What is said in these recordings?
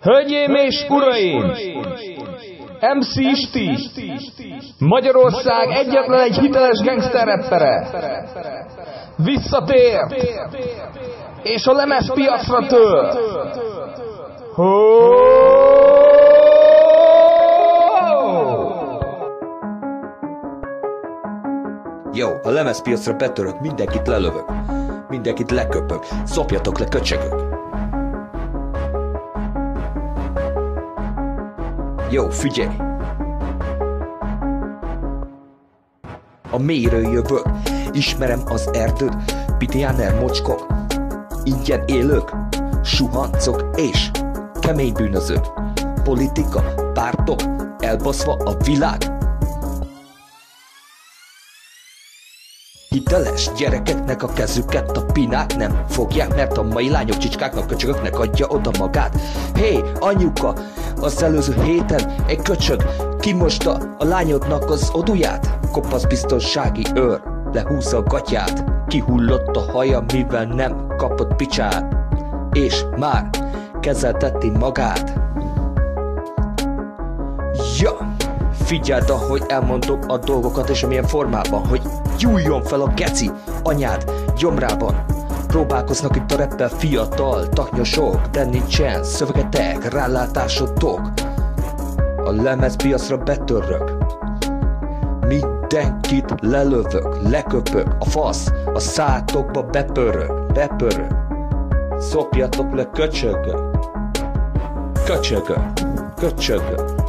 Hölgyeim és uraim! MC Isti! Magyarország egyetlen egy hiteles gangster rappere! Visszatért! És a lemez piacra tör! Jó, a lemezpiacra betörök, mindenkit lelövök. Mindenkit leköpök. Szopjatok le, köcsögök. Jó, figyelj! A mélyről jövök, ismerem az erdőt, pitiáner mocskok, ingyen élők, suhancok és kemény bűnözők, politika, pártok, elbaszva a világ, Hiteles gyerekeknek a kezüket a pinák nem fogják, mert a mai lányok csicskáknak, köcsögöknek adja oda magát. Hé, hey, anyuka, az előző héten egy köcsög kimosta a lányodnak az oduját. Kopasz biztonsági őr, lehúzza a gatyát, kihullott a haja, mivel nem kapott picsát. És már kezelteti magát. Ja! Figyeld, ahogy elmondom a dolgokat és amilyen formában, hogy gyújjon fel a geci anyád gyomrában. Próbálkoznak itt a reppel fiatal taknyosok, de nincsen szövegetek, rálátásodok. A lemezpiacra betörök. Mindenkit lelövök, leköpök, a fasz, a szátokba bepörök, bepörök. Szopjatok le köcsögök, köcsögök, köcsögök.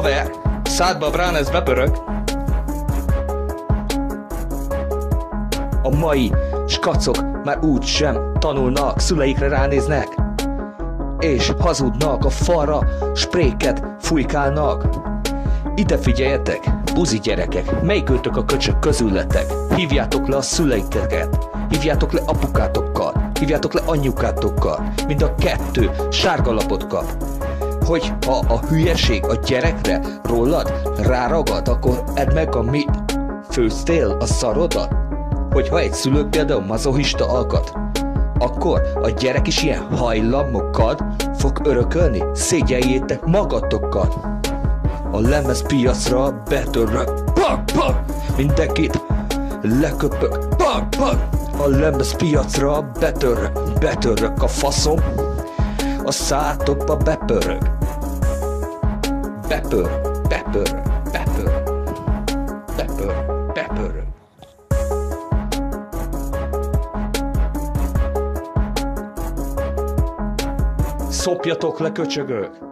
Haver, szádba a bránez bepörög. A mai skacok már úgy sem tanulnak, szüleikre ránéznek. És hazudnak, a falra spréket fújkálnak. Ide figyeljetek, buzi gyerekek, melyikőtök a köcsök közületek? Hívjátok le a szüleiteket, hívjátok le apukátokkal, hívjátok le anyukátokkal, mind a kettő sárga lapot kap hogy ha a hülyeség a gyerekre rólad ráragad, akkor edd meg a mit főztél a szarodat? Hogyha egy szülő például mazohista alkat, akkor a gyerek is ilyen hajlamokat fog örökölni? Szégyeljétek magatokat! A lemez piacra betörök, pak, pak, mindenkit leköpök, pak, pak, a lemez piacra betörök, betörök a faszom, a szátokba bepörög. Bepör, bepör, bepör, bepör, bepör. Szopjatok le, köcsögök!